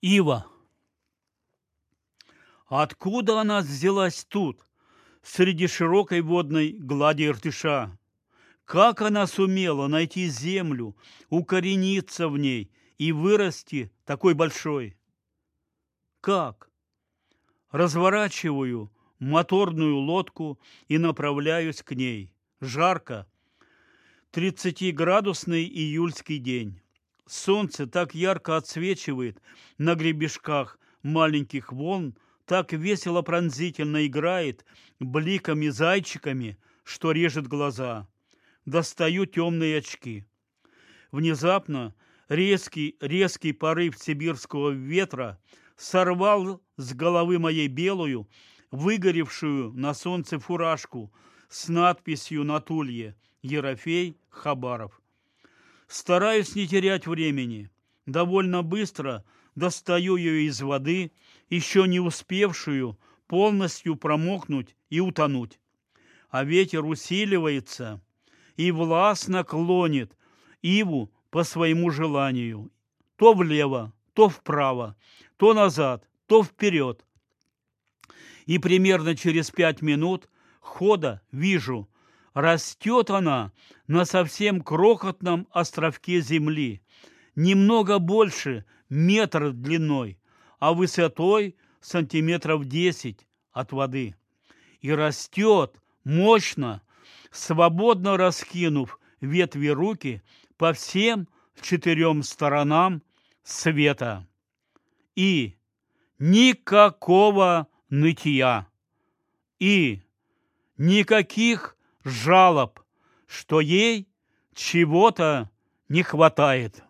Ива. Откуда она взялась тут, среди широкой водной глади Иртыша? Как она сумела найти землю, укорениться в ней и вырасти такой большой? Как? Разворачиваю моторную лодку и направляюсь к ней. Жарко. Тридцатиградусный июльский день. Солнце так ярко отсвечивает на гребешках маленьких волн, так весело пронзительно играет бликами-зайчиками, что режет глаза. Достаю темные очки. Внезапно резкий, резкий порыв сибирского ветра сорвал с головы моей белую, выгоревшую на солнце фуражку с надписью на тулье «Ерофей Хабаров». Стараюсь не терять времени. Довольно быстро достаю ее из воды, еще не успевшую полностью промокнуть и утонуть. А ветер усиливается и властно клонит иву по своему желанию. То влево, то вправо, то назад, то вперед. И примерно через пять минут хода вижу, растет она на совсем крохотном островке земли, немного больше метра длиной, а высотой сантиметров десять от воды. И растет мощно, свободно раскинув ветви руки по всем четырем сторонам света. И никакого нытья. И никаких жалоб, что ей чего-то не хватает.